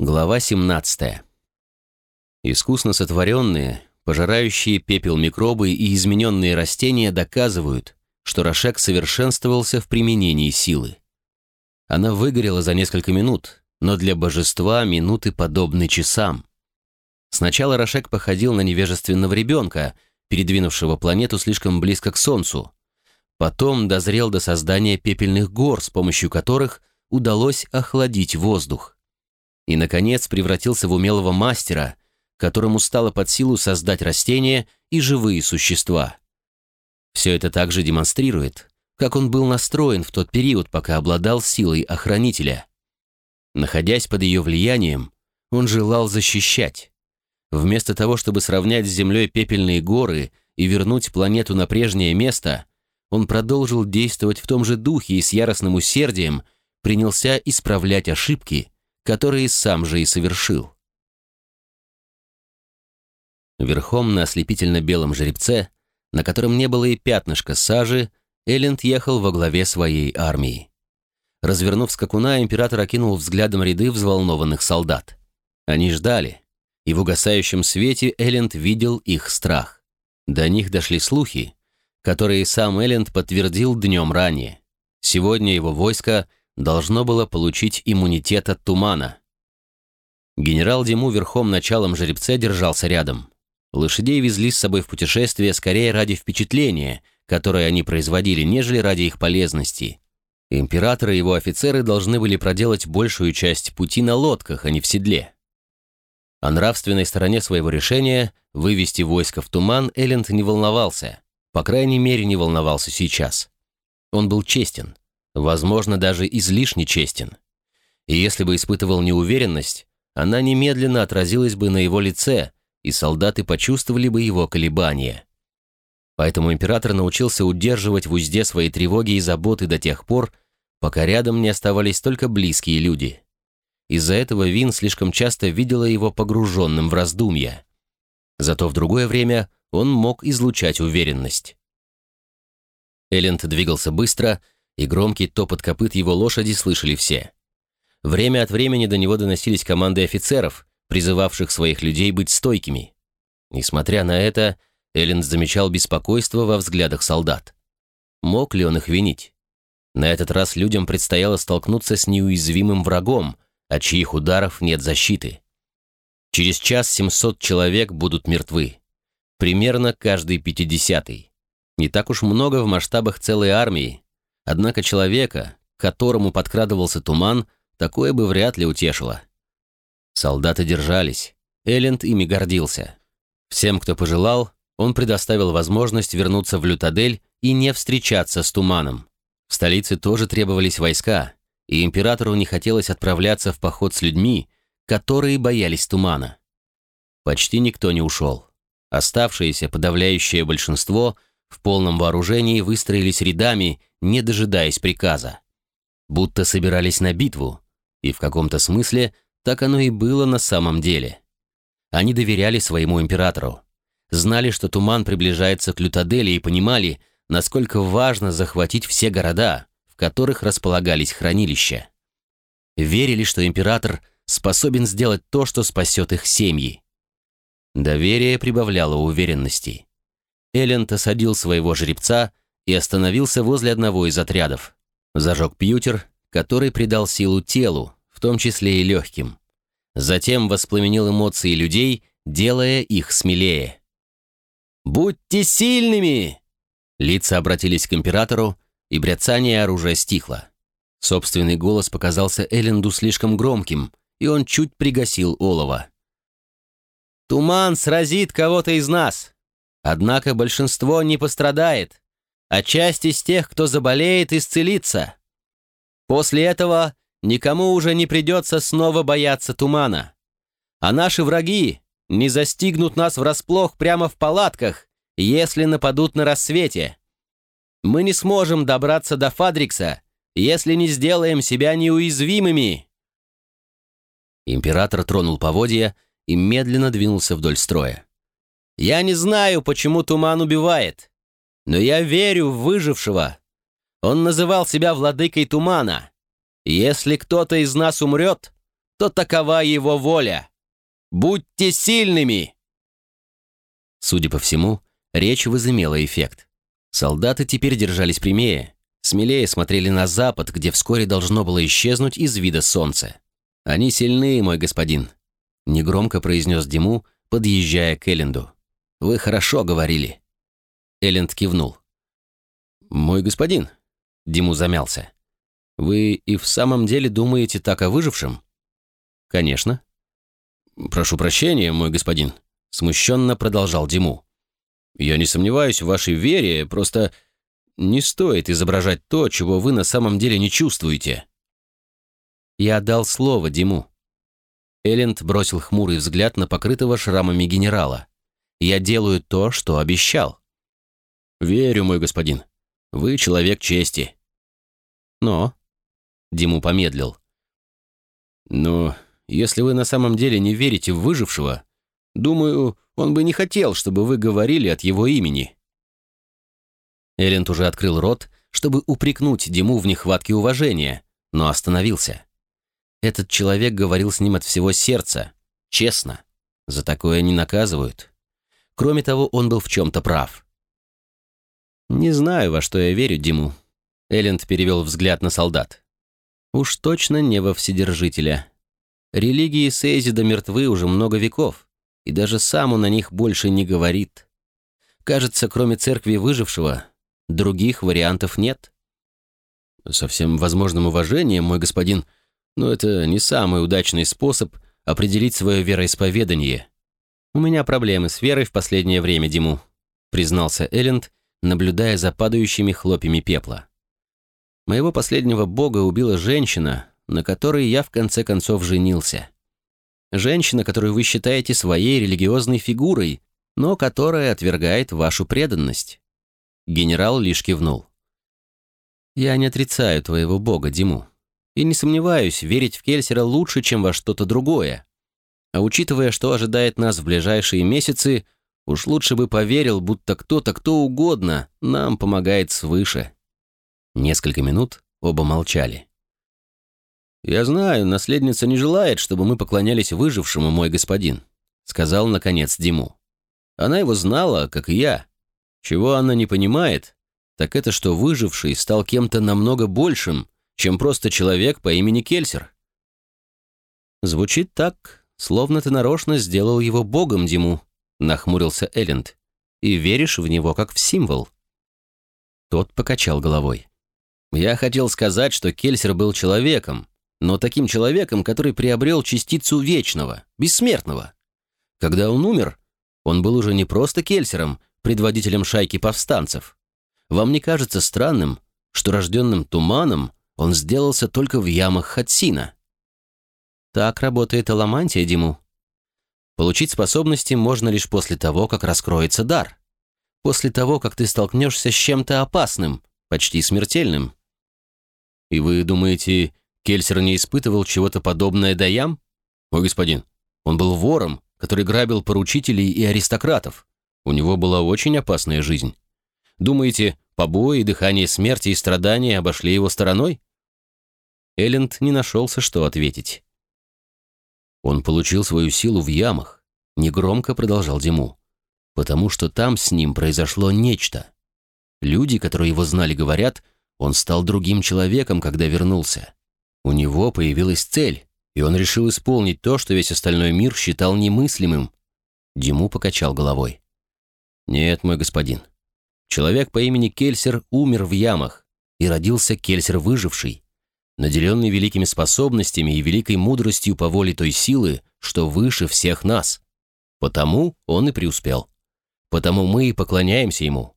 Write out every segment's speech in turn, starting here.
Глава 17. Искусно сотворенные, пожирающие пепел микробы и измененные растения доказывают, что Рошек совершенствовался в применении силы. Она выгорела за несколько минут, но для божества минуты подобны часам. Сначала Рошек походил на невежественного ребенка, передвинувшего планету слишком близко к Солнцу. Потом дозрел до создания пепельных гор, с помощью которых удалось охладить воздух и, наконец, превратился в умелого мастера, которому стало под силу создать растения и живые существа. Все это также демонстрирует, как он был настроен в тот период, пока обладал силой охранителя. Находясь под ее влиянием, он желал защищать. Вместо того, чтобы сравнять с Землей пепельные горы и вернуть планету на прежнее место, он продолжил действовать в том же духе и с яростным усердием принялся исправлять ошибки, которые сам же и совершил. Верхом на ослепительно-белом жеребце, на котором не было и пятнышка сажи, Элленд ехал во главе своей армии. Развернув скакуна, император окинул взглядом ряды взволнованных солдат. Они ждали, и в угасающем свете Элленд видел их страх. До них дошли слухи, которые сам Элленд подтвердил днем ранее. Сегодня его войско – должно было получить иммунитет от тумана. Генерал Диму верхом началом жеребца держался рядом. Лошадей везли с собой в путешествие скорее ради впечатления, которое они производили, нежели ради их полезности. Император и его офицеры должны были проделать большую часть пути на лодках, а не в седле. О нравственной стороне своего решения вывести войско в туман Элленд не волновался, по крайней мере не волновался сейчас. Он был честен возможно, даже излишне честен. И если бы испытывал неуверенность, она немедленно отразилась бы на его лице, и солдаты почувствовали бы его колебания. Поэтому император научился удерживать в узде свои тревоги и заботы до тех пор, пока рядом не оставались только близкие люди. Из-за этого Вин слишком часто видела его погруженным в раздумья. Зато в другое время он мог излучать уверенность. Элленд двигался быстро, и громкий топот копыт его лошади слышали все. Время от времени до него доносились команды офицеров, призывавших своих людей быть стойкими. Несмотря на это, Эллен замечал беспокойство во взглядах солдат. Мог ли он их винить? На этот раз людям предстояло столкнуться с неуязвимым врагом, от чьих ударов нет защиты. Через час 700 человек будут мертвы. Примерно каждый пятидесятый. Не так уж много в масштабах целой армии, Однако человека, к которому подкрадывался туман, такое бы вряд ли утешило. Солдаты держались. Элленд ими гордился. Всем, кто пожелал, он предоставил возможность вернуться в Лютадель и не встречаться с туманом. В столице тоже требовались войска, и императору не хотелось отправляться в поход с людьми, которые боялись тумана. Почти никто не ушел. Оставшееся подавляющее большинство в полном вооружении выстроились рядами не дожидаясь приказа. Будто собирались на битву, и в каком-то смысле так оно и было на самом деле. Они доверяли своему императору, знали, что туман приближается к Лютадели и понимали, насколько важно захватить все города, в которых располагались хранилища. Верили, что император способен сделать то, что спасет их семьи. Доверие прибавляло уверенности. Элленд осадил своего жеребца, и остановился возле одного из отрядов. Зажег пьютер, который придал силу телу, в том числе и легким. Затем воспламенил эмоции людей, делая их смелее. «Будьте сильными!» Лица обратились к императору, и бряцание оружия стихло. Собственный голос показался Элленду слишком громким, и он чуть пригасил олово. «Туман сразит кого-то из нас, однако большинство не пострадает а часть из тех, кто заболеет, исцелится. После этого никому уже не придется снова бояться тумана. А наши враги не застигнут нас врасплох прямо в палатках, если нападут на рассвете. Мы не сможем добраться до Фадрикса, если не сделаем себя неуязвимыми. Император тронул поводья и медленно двинулся вдоль строя. «Я не знаю, почему туман убивает. Но я верю в выжившего. Он называл себя владыкой тумана. Если кто-то из нас умрет, то такова его воля. Будьте сильными!» Судя по всему, речь возымела эффект. Солдаты теперь держались прямее, смелее смотрели на запад, где вскоре должно было исчезнуть из вида солнца. «Они сильны, мой господин», — негромко произнес Диму, подъезжая к Элленду. «Вы хорошо говорили». Элленд кивнул. «Мой господин», — Диму замялся. «Вы и в самом деле думаете так о выжившем?» «Конечно». «Прошу прощения, мой господин», — смущенно продолжал Диму. «Я не сомневаюсь в вашей вере, просто не стоит изображать то, чего вы на самом деле не чувствуете». «Я дал слово Диму». Элленд бросил хмурый взгляд на покрытого шрамами генерала. «Я делаю то, что обещал». «Верю, мой господин. Вы человек чести». «Но...» Диму помедлил. «Но если вы на самом деле не верите в выжившего, думаю, он бы не хотел, чтобы вы говорили от его имени». Элленд уже открыл рот, чтобы упрекнуть Диму в нехватке уважения, но остановился. Этот человек говорил с ним от всего сердца, честно. За такое не наказывают. Кроме того, он был в чем-то прав. «Не знаю, во что я верю, Диму». Элленд перевел взгляд на солдат. «Уж точно не во Вседержителя. Религии Сейзида мертвы уже много веков, и даже сам он о них больше не говорит. Кажется, кроме церкви выжившего, других вариантов нет». «Со всем возможным уважением, мой господин, но это не самый удачный способ определить свое вероисповедание. У меня проблемы с верой в последнее время, Диму», признался Элленд, наблюдая за падающими хлопьями пепла. «Моего последнего бога убила женщина, на которой я в конце концов женился. Женщина, которую вы считаете своей религиозной фигурой, но которая отвергает вашу преданность». Генерал лишь кивнул. «Я не отрицаю твоего бога, Диму, и не сомневаюсь, верить в Кельсера лучше, чем во что-то другое. А учитывая, что ожидает нас в ближайшие месяцы, Уж лучше бы поверил, будто кто-то, кто угодно, нам помогает свыше. Несколько минут оба молчали. «Я знаю, наследница не желает, чтобы мы поклонялись выжившему, мой господин», сказал, наконец, Диму. Она его знала, как и я. Чего она не понимает, так это, что выживший стал кем-то намного большим, чем просто человек по имени Кельсер. Звучит так, словно ты нарочно сделал его богом, Диму, нахмурился Элленд. «И веришь в него как в символ?» Тот покачал головой. «Я хотел сказать, что Кельсер был человеком, но таким человеком, который приобрел частицу вечного, бессмертного. Когда он умер, он был уже не просто Кельсером, предводителем шайки повстанцев. Вам не кажется странным, что рожденным туманом он сделался только в ямах Хатсина?» «Так работает аламантия, Диму», Получить способности можно лишь после того, как раскроется дар. После того, как ты столкнешься с чем-то опасным, почти смертельным. И вы думаете, Кельсер не испытывал чего-то подобное Даям? О, господин, он был вором, который грабил поручителей и аристократов. У него была очень опасная жизнь. Думаете, побои, дыхание смерти и страдания обошли его стороной? Элленд не нашелся, что ответить. Он получил свою силу в ямах, негромко продолжал Диму, потому что там с ним произошло нечто. Люди, которые его знали, говорят, он стал другим человеком, когда вернулся. У него появилась цель, и он решил исполнить то, что весь остальной мир считал немыслимым. Диму покачал головой. «Нет, мой господин. Человек по имени Кельсер умер в ямах, и родился Кельсер выживший, наделенный великими способностями и великой мудростью по воле той силы, что выше всех нас. Потому он и преуспел. Потому мы и поклоняемся ему.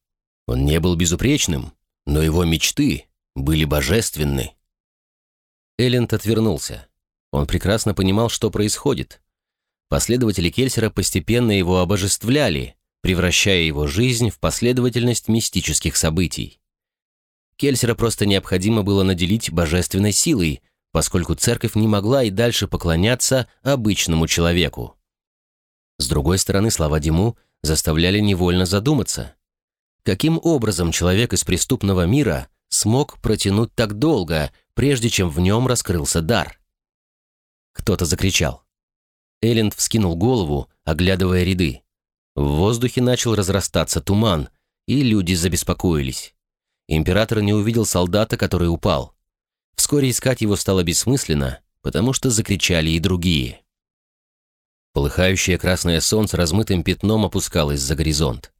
Он не был безупречным, но его мечты были божественны. Элленд отвернулся. Он прекрасно понимал, что происходит. Последователи Кельсера постепенно его обожествляли, превращая его жизнь в последовательность мистических событий. Кельсера просто необходимо было наделить божественной силой, поскольку церковь не могла и дальше поклоняться обычному человеку. С другой стороны, слова Диму заставляли невольно задуматься. Каким образом человек из преступного мира смог протянуть так долго, прежде чем в нем раскрылся дар? Кто-то закричал. Элленд вскинул голову, оглядывая ряды. В воздухе начал разрастаться туман, и люди забеспокоились. Император не увидел солдата, который упал. Вскоре искать его стало бессмысленно, потому что закричали и другие. Полыхающее красное солнце размытым пятном опускалось за горизонт.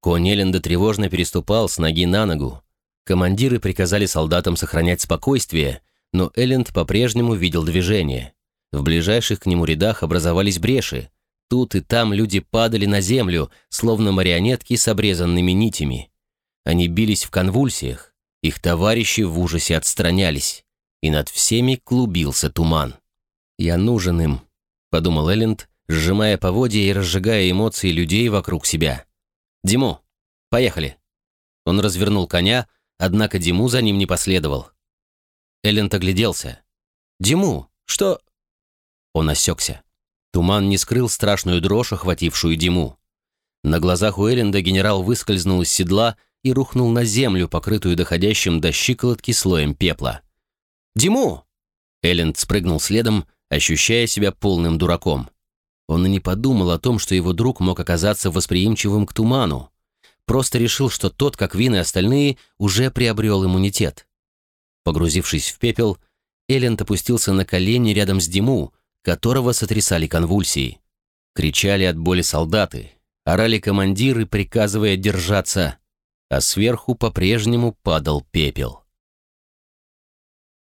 Конь Элленда тревожно переступал с ноги на ногу. Командиры приказали солдатам сохранять спокойствие, но Элленд по-прежнему видел движение. В ближайших к нему рядах образовались бреши. Тут и там люди падали на землю, словно марионетки с обрезанными нитями. Они бились в конвульсиях, их товарищи в ужасе отстранялись, и над всеми клубился туман. «Я нужен им», — подумал Элленд, сжимая поводья и разжигая эмоции людей вокруг себя. «Диму, поехали!» Он развернул коня, однако Диму за ним не последовал. Элленд огляделся. «Диму, что...» Он осекся. Туман не скрыл страшную дрожь, охватившую Диму. На глазах у Элленда генерал выскользнул из седла и рухнул на землю, покрытую доходящим до щиколотки слоем пепла. «Диму!» Элленд спрыгнул следом, ощущая себя полным дураком. Он и не подумал о том, что его друг мог оказаться восприимчивым к туману. Просто решил, что тот, как Вин и остальные, уже приобрел иммунитет. Погрузившись в пепел, Элленд опустился на колени рядом с Диму, которого сотрясали конвульсии. Кричали от боли солдаты, орали командиры, приказывая держаться, а сверху по-прежнему падал пепел.